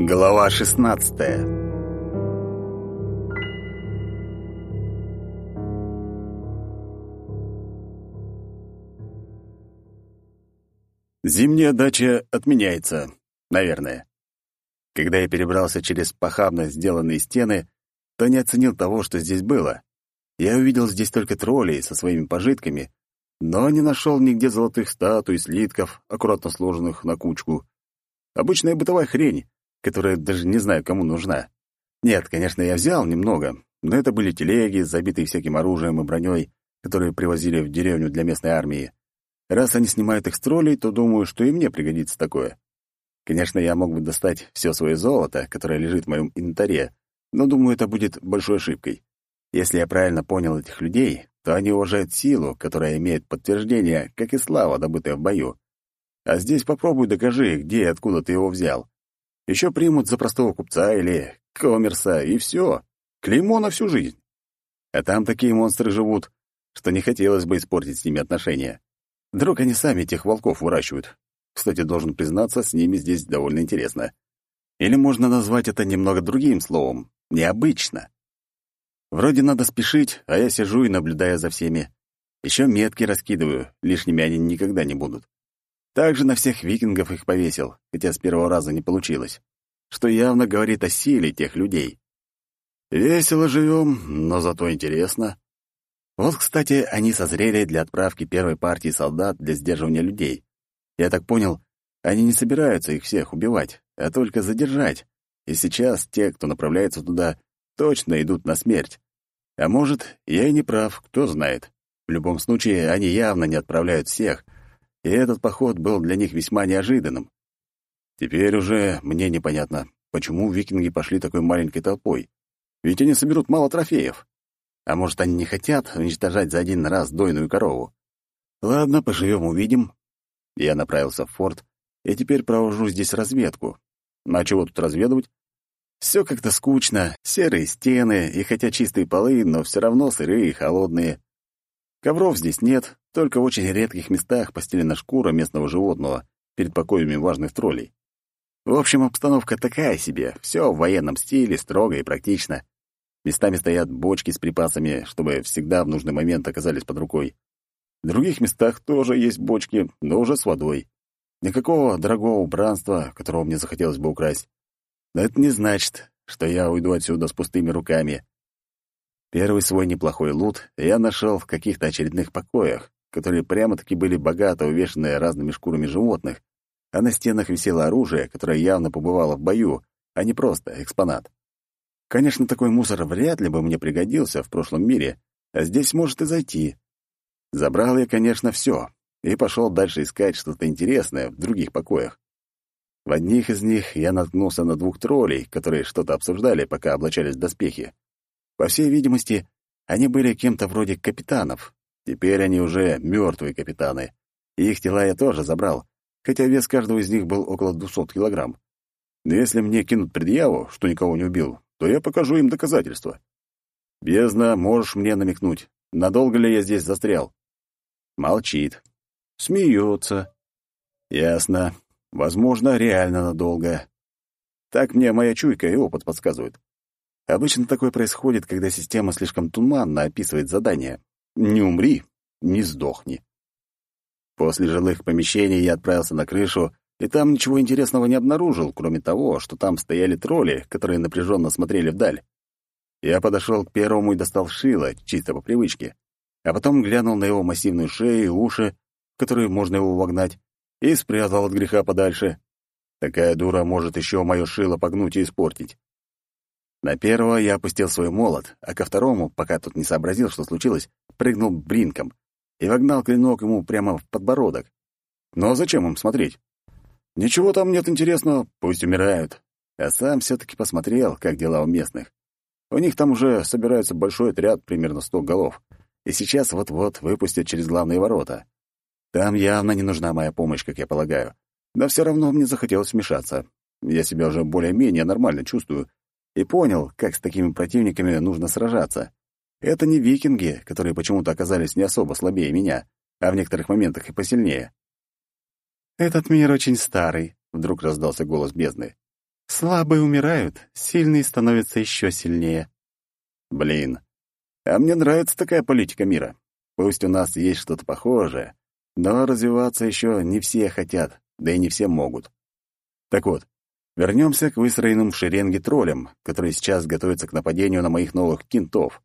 Глава 16 Зимняя дача отменяется, наверное. Когда я перебрался через похабно сделанные стены, то не оценил того, что здесь было. Я увидел здесь только троллей со своими пожитками, но не нашел нигде золотых статуй, слитков, аккуратно сложенных на кучку. Обычная бытовая хрень, которая даже не знаю, кому нужна. Нет, конечно, я взял немного, но это были телеги, забитые всяким оружием и броней, которые привозили в деревню для местной армии. Раз они снимают их с троллей, то думаю, что и мне пригодится такое. Конечно, я мог бы достать все свое золото, которое лежит в моем инвентаре, но думаю, это будет большой ошибкой. Если я правильно понял этих людей, то они уважают силу, которая имеет подтверждение, как и слава, добытая в бою. А здесь попробуй докажи, где и откуда ты его взял. Еще примут за простого купца или коммерса, и все. Клеймо на всю жизнь. А там такие монстры живут, что не хотелось бы испортить с ними отношения. Вдруг они сами этих волков выращивают. Кстати, должен признаться, с ними здесь довольно интересно. Или можно назвать это немного другим словом — необычно. Вроде надо спешить, а я сижу и наблюдаю за всеми. Еще метки раскидываю, лишними они никогда не будут. Также на всех викингов их повесил, хотя с первого раза не получилось, что явно говорит о силе тех людей. Весело живем, но зато интересно. Вот, кстати, они созрели для отправки первой партии солдат для сдерживания людей. Я так понял, они не собираются их всех убивать, а только задержать. И сейчас те, кто направляется туда, точно идут на смерть. А может, я и не прав, кто знает. В любом случае, они явно не отправляют всех, и этот поход был для них весьма неожиданным. Теперь уже мне непонятно, почему викинги пошли такой маленькой толпой. Ведь они соберут мало трофеев. А может, они не хотят уничтожать за один раз дойную корову? Ладно, поживем, увидим. Я направился в форт, и теперь провожу здесь разведку. А чего тут разведывать? Все как-то скучно, серые стены, и хотя чистые полы, но все равно сырые и холодные. Ковров здесь нет, только в очень редких местах постелена шкура местного животного перед покоями важных троллей. В общем, обстановка такая себе, все в военном стиле, строго и практично. Местами стоят бочки с припасами, чтобы всегда в нужный момент оказались под рукой. В других местах тоже есть бочки, но уже с водой. Никакого дорогого убранства, которого мне захотелось бы украсть. Но это не значит, что я уйду отсюда с пустыми руками. Первый свой неплохой лут я нашел в каких-то очередных покоях, которые прямо-таки были богато увешаны разными шкурами животных, а на стенах висело оружие, которое явно побывало в бою, а не просто экспонат. Конечно, такой мусор вряд ли бы мне пригодился в прошлом мире, а здесь может и зайти. Забрал я, конечно, все и пошел дальше искать что-то интересное в других покоях. В одних из них я наткнулся на двух троллей, которые что-то обсуждали, пока облачались в доспехи. По всей видимости, они были кем-то вроде капитанов. Теперь они уже мертвые капитаны. Их тела я тоже забрал, хотя вес каждого из них был около 200 килограмм. Но если мне кинут предъяву, что никого не убил, то я покажу им доказательства. Бездна, можешь мне намекнуть, надолго ли я здесь застрял? Молчит. Смеется. Ясно. Возможно, реально надолго. Так мне моя чуйка и опыт подсказывают. Обычно такое происходит, когда система слишком туманно описывает задание. Не умри, не сдохни. После жилых помещений я отправился на крышу, и там ничего интересного не обнаружил, кроме того, что там стояли тролли, которые напряженно смотрели вдаль. Я подошел к первому и достал шило, чисто по привычке, а потом глянул на его массивную шею и уши, в которые можно его вогнать, и спрятал от греха подальше. Такая дура может еще мое шило погнуть и испортить. На первого я опустил свой молот, а ко второму, пока тут не сообразил, что случилось, прыгнул бринком и вогнал клинок ему прямо в подбородок. Но зачем им смотреть? Ничего там нет интересного, пусть умирают. А сам все-таки посмотрел, как дела у местных. У них там уже собирается большой отряд, примерно сто голов, и сейчас вот-вот выпустят через главные ворота. Там явно не нужна моя помощь, как я полагаю. Но все равно мне захотелось вмешаться. Я себя уже более-менее нормально чувствую и понял, как с такими противниками нужно сражаться. Это не викинги, которые почему-то оказались не особо слабее меня, а в некоторых моментах и посильнее. «Этот мир очень старый», — вдруг раздался голос бездны. Слабые умирают, сильные становятся еще сильнее. Блин, а мне нравится такая политика мира. Пусть у нас есть что-то похожее, но развиваться еще не все хотят, да и не все могут. Так вот, вернемся к выстроенным в шеренге троллям, которые сейчас готовятся к нападению на моих новых кентов.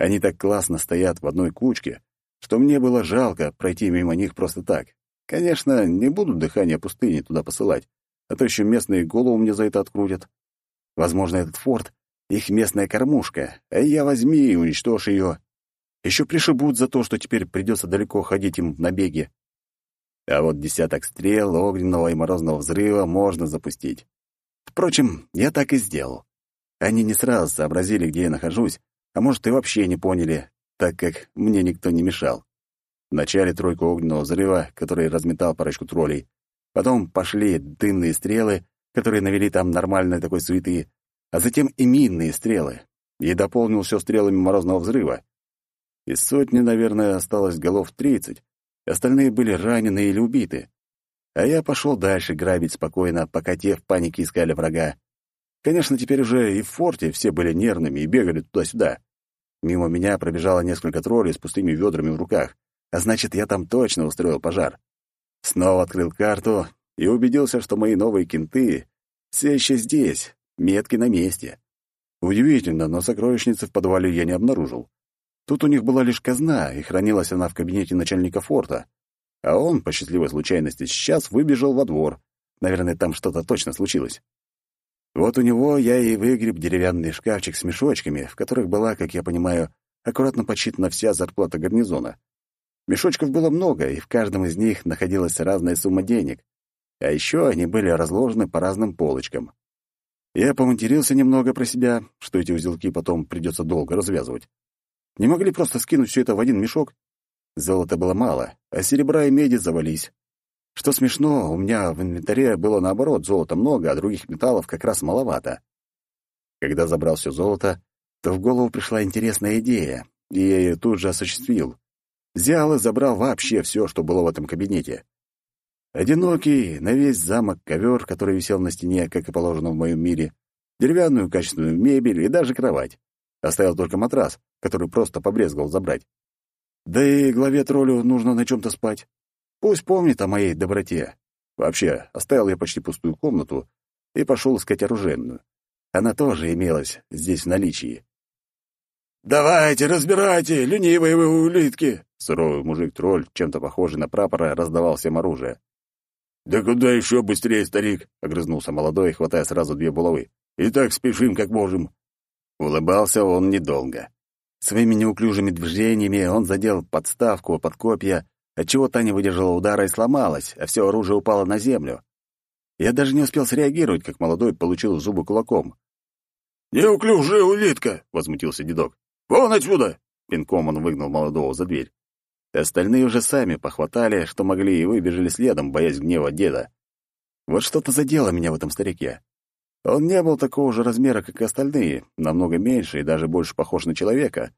Они так классно стоят в одной кучке, что мне было жалко пройти мимо них просто так. Конечно, не буду дыхание пустыни туда посылать, а то еще местные голову мне за это открутят. Возможно, этот форт — их местная кормушка, а я возьми и уничтожь ее. Еще пришибут за то, что теперь придется далеко ходить им на беге. А вот десяток стрел, огненного и морозного взрыва можно запустить. Впрочем, я так и сделал. Они не сразу сообразили, где я нахожусь, а может, и вообще не поняли, так как мне никто не мешал. Вначале тройку огненного взрыва, который разметал парочку троллей. Потом пошли дымные стрелы, которые навели там нормальной такой суеты, а затем и минные стрелы. И дополнил все стрелами морозного взрыва. Из сотни, наверное, осталось голов тридцать, остальные были ранены или убиты. А я пошел дальше грабить спокойно, пока те в панике искали врага. Конечно, теперь уже и в форте все были нервными и бегали туда-сюда. Мимо меня пробежало несколько троллей с пустыми ведрами в руках, а значит, я там точно устроил пожар. Снова открыл карту и убедился, что мои новые кенты все еще здесь, метки на месте. Удивительно, но сокровищницы в подвале я не обнаружил. Тут у них была лишь казна, и хранилась она в кабинете начальника форта. А он, по счастливой случайности, сейчас выбежал во двор. Наверное, там что-то точно случилось. Вот у него я и выгреб деревянный шкафчик с мешочками, в которых была, как я понимаю, аккуратно подсчитана вся зарплата гарнизона. Мешочков было много, и в каждом из них находилась разная сумма денег. А еще они были разложены по разным полочкам. Я поматерился немного про себя, что эти узелки потом придется долго развязывать. Не могли просто скинуть все это в один мешок? Золота было мало, а серебра и меди завались. Что смешно, у меня в инвентаре было наоборот, золота много, а других металлов как раз маловато. Когда забрал все золото, то в голову пришла интересная идея, и я ее тут же осуществил. Взял и забрал вообще все, что было в этом кабинете. Одинокий, на весь замок ковер, который висел на стене, как и положено в моем мире, деревянную качественную мебель и даже кровать. Оставил только матрас, который просто побрезговал забрать. Да и главе троллю нужно на чем-то спать. Пусть помнит о моей доброте. Вообще, оставил я почти пустую комнату и пошел искать оружейную. Она тоже имелась здесь в наличии. «Давайте, разбирайте, ленивые вы улитки!» Суровый мужик-тролль, чем-то похожий на прапора, раздавал всем оружие. «Да куда еще быстрее, старик?» — огрызнулся молодой, хватая сразу две булавы. «И так спешим, как можем». Улыбался он недолго. Своими неуклюжими движениями он задел подставку под копья, отчего та не выдержала удара и сломалась, а все оружие упало на землю. Я даже не успел среагировать, как молодой получил зубы кулаком. «Неуклюжая улитка!» — возмутился дедок. «Вон отсюда!» — пинком он выгнал молодого за дверь. Остальные уже сами похватали, что могли, и выбежали следом, боясь гнева деда. Вот что-то задело меня в этом старике. Он не был такого же размера, как и остальные, намного меньше и даже больше похож на человека.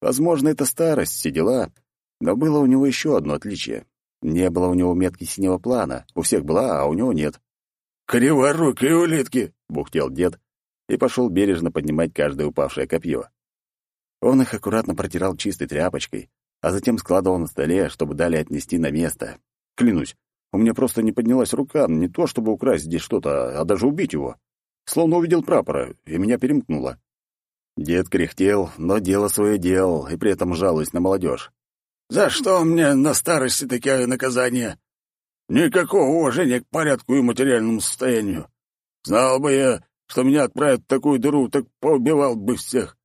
Возможно, это старость, все дела. Но было у него еще одно отличие. Не было у него метки синего плана. У всех была, а у него нет. «Криворукие улитки!» — бухтел дед и пошел бережно поднимать каждое упавшее копье. Он их аккуратно протирал чистой тряпочкой, а затем складывал на столе, чтобы далее отнести на место. Клянусь, у меня просто не поднялась рука, не то чтобы украсть здесь что-то, а даже убить его. Словно увидел прапора, и меня перемкнуло. Дед кряхтел, но дело свое делал, и при этом жалуясь на молодежь. «За что мне на старости такое наказание? Никакого уважения к порядку и материальному состоянию. Знал бы я, что меня отправят в такую дыру, так поубивал бы всех.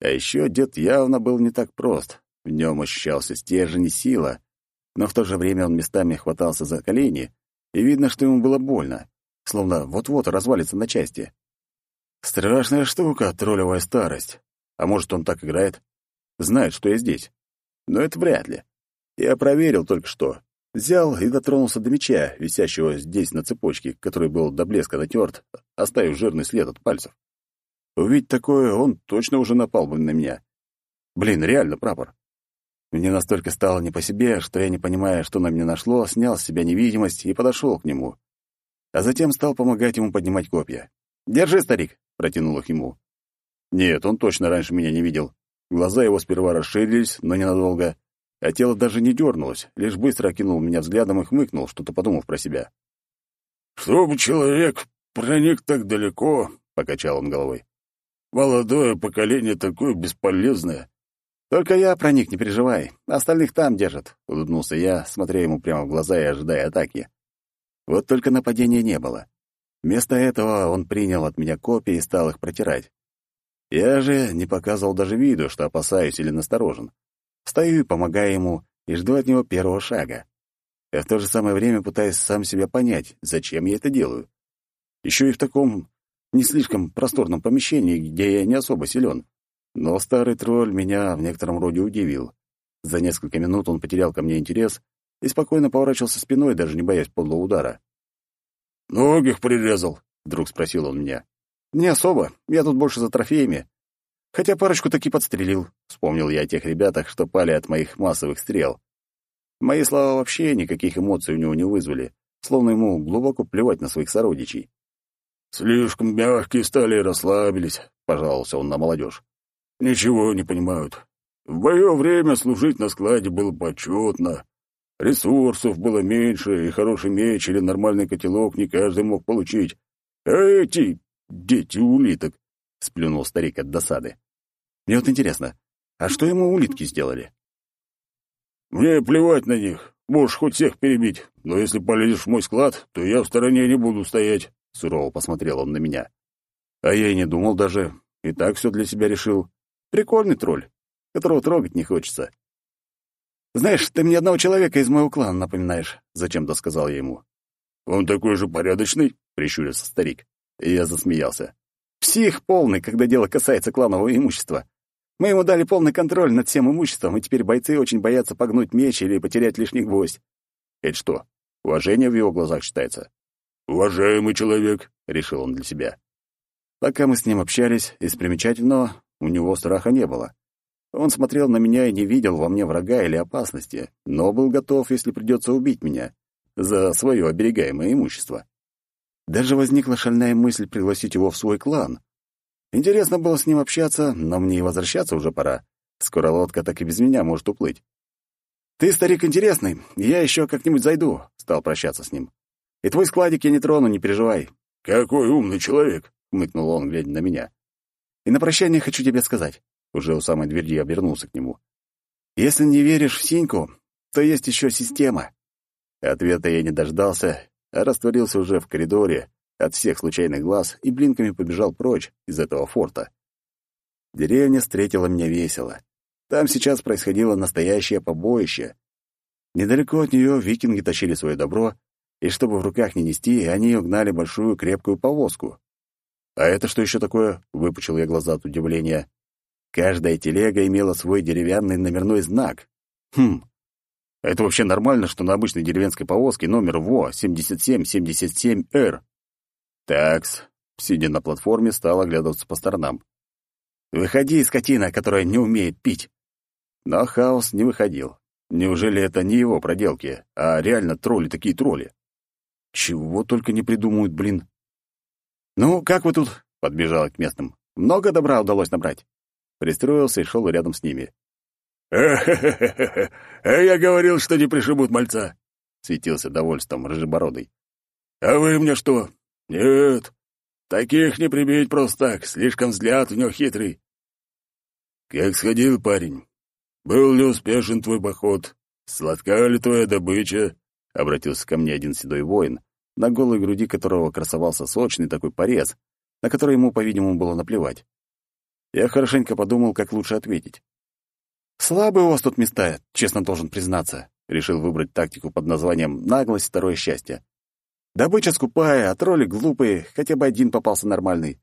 А еще дед явно был не так прост. В нем ощущался стержень и сила, но в то же время он местами хватался за колени, и видно, что ему было больно, словно вот-вот развалится на части. Страшная штука, троллевая старость. А может, он так играет? Знает, что я здесь. Но это вряд ли. Я проверил только что. Взял и дотронулся до меча, висящего здесь на цепочке, который был до блеска натерт, оставив жирный след от пальцев. Увидеть такое, он точно уже напал бы на меня. Блин, реально прапор. Мне настолько стало не по себе, что я, не понимая, что на меня нашло, снял с себя невидимость и подошел к нему. а затем стал помогать ему поднимать копья. «Держи, старик!» — протянул их ему. Нет, он точно раньше меня не видел. Глаза его сперва расширились, но ненадолго, а тело даже не дернулось, лишь быстро окинул меня взглядом и хмыкнул, что-то подумав про себя. «Чтобы человек проник так далеко», — покачал он головой. «Молодое поколение такое бесполезное». «Только я проник, не переживай. Остальных там держат», — улыбнулся я, смотря ему прямо в глаза и ожидая атаки. Вот только нападения не было. Вместо этого он принял от меня копии и стал их протирать. Я же не показывал даже виду, что опасаюсь или насторожен. Стою и помогаю ему, и жду от него первого шага. Я в то же самое время пытаюсь сам себя понять, зачем я это делаю. Еще и в таком не слишком просторном помещении, где я не особо силен. Но старый тролль меня в некотором роде удивил. За несколько минут он потерял ко мне интерес и спокойно поворачивался спиной, даже не боясь подлого удара. «Многих прирезал?» — вдруг спросил он меня. «Не особо. Я тут больше за трофеями. Хотя парочку таки подстрелил. Вспомнил я о тех ребятах, что пали от моих массовых стрел. Мои слова вообще никаких эмоций у него не вызвали, словно ему глубоко плевать на своих сородичей. «Слишком мягкие стали и расслабились», — пожаловался он на молодежь. «Ничего не понимают. В мое время служить на складе было почетно. Ресурсов было меньше, и хороший меч или нормальный котелок не каждый мог получить. А эти «Дети улиток!» — сплюнул старик от досады. «Мне вот интересно, а что ему улитки сделали?» «Мне плевать на них. Можешь хоть всех перебить, но если полезешь в мой склад, то я в стороне не буду стоять», — сурово посмотрел он на меня. А я и не думал даже, и так все для себя решил. Прикольный тролль, которого трогать не хочется. «Знаешь, ты мне одного человека из моего клана напоминаешь», — зачем-то сказал я ему. «Он такой же порядочный?» — прищурился старик. Я засмеялся. Псих полный, когда дело касается кланового имущества. Мы ему дали полный контроль над всем имуществом, и теперь бойцы очень боятся погнуть меч или потерять лишний гвоздь. Это что, уважение в его глазах считается? «Уважаемый человек», — решил он для себя. Пока мы с ним общались, из примечательного у него страха не было. Он смотрел на меня и не видел во мне врага или опасности, но был готов, если придется убить меня, за свое оберегаемое имущество. Даже возникла шальная мысль пригласить его в свой клан. Интересно было с ним общаться, но мне и возвращаться уже пора. Скоро лодка так и без меня может уплыть. «Ты, старик, интересный, я еще как-нибудь зайду», — стал прощаться с ним. «И твой складик я не трону, не переживай». «Какой умный человек», — хмыкнул он, глядя на меня. «И на прощание хочу тебе сказать». Уже у самой двери обернулся к нему. «Если не веришь в Синьку, то есть еще система». Ответа я не дождался а растворился уже в коридоре от всех случайных глаз и блинками побежал прочь из этого форта. Деревня встретила меня весело. Там сейчас происходило настоящее побоище. Недалеко от нее викинги тащили свое добро, и чтобы в руках не нести, они угнали большую крепкую повозку. «А это что еще такое?» — выпучил я глаза от удивления. Каждая телега имела свой деревянный номерной знак. Хм, это вообще нормально, что на обычной деревенской повозке номер ВО 7777Р? Такс, сидя на платформе, стал оглядываться по сторонам. «Выходи, скотина, которая не умеет пить!» Но Хаос не выходил. Неужели это не его проделки, а реально тролли такие тролли? Чего только не придумают, блин. «Ну, как вы тут?» — подбежал к местным. «Много добра удалось набрать?» Пристроился и шел рядом с ними. «Э-хе-хе-хе! А я говорил, что не пришибут мальца!» — светился довольством рыжебородый. «А вы мне что? Нет, таких не прибить просто так, слишком взгляд у него хитрый». «Как сходил парень? Был ли успешен твой поход? Сладка ли твоя добыча?» — обратился ко мне один седой воин, на голой груди которого красовался сочный такой порез, на который ему, по-видимому, было наплевать. Я хорошенько подумал, как лучше ответить. Слабые у вас тут места, честно должен признаться. Решил выбрать тактику под названием «наглость, второе счастье». Добыча скупая, а тролли глупые, хотя бы один попался нормальный.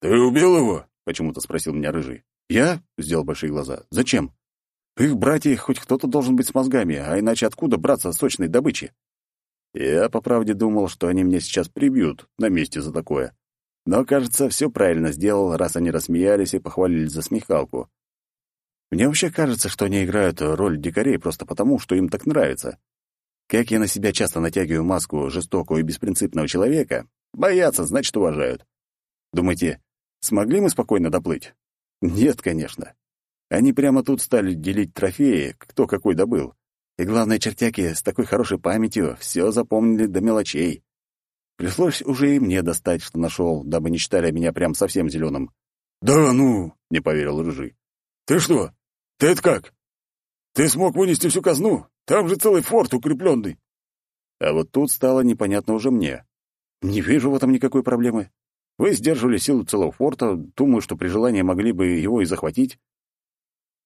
«Ты убил его?» — почему-то спросил меня Рыжий. «Я?» — сделал большие глаза. «Зачем? Их братья хоть кто-то должен быть с мозгами, а иначе откуда браться сочной добычи?» Я, по правде, думал, что они меня сейчас прибьют на месте за такое. Но, кажется, все правильно сделал, раз они рассмеялись и похвалили за смехалку. Мне вообще кажется, что они играют роль дикарей просто потому, что им так нравится. Как я на себя часто натягиваю маску жестокого и беспринципного человека, боятся, значит, уважают. Думаете, смогли мы спокойно доплыть? Нет, конечно. Они прямо тут стали делить трофеи, кто какой добыл. И главное, чертяки с такой хорошей памятью все запомнили до мелочей. Пришлось уже и мне достать, что нашел, дабы не считали меня прям совсем зеленым. «Да ну!» — не поверил Рыжий. «Ты что? Ты это как? Ты смог вынести всю казну? Там же целый форт укрепленный!» А вот тут стало непонятно уже мне. Не вижу в этом никакой проблемы. Вы сдерживали силу целого форта, думаю, что при желании могли бы его и захватить.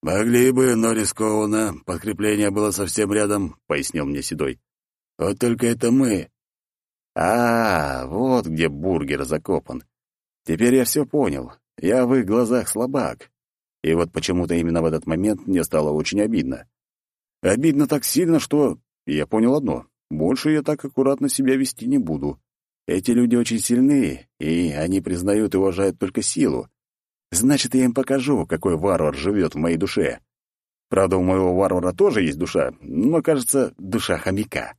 «Могли бы, но рискованно. Подкрепление было совсем рядом», — пояснил мне Седой. «Вот только это мы». А, вот где бургер закопан. Теперь я все понял. Я в их глазах слабак. И вот почему-то именно в этот момент мне стало очень обидно. Обидно так сильно, что я понял одно. Больше я так аккуратно себя вести не буду. Эти люди очень сильны, и они признают и уважают только силу. Значит, я им покажу, какой варвар живет в моей душе. Правда, у моего варвара тоже есть душа, но, кажется, душа хомяка.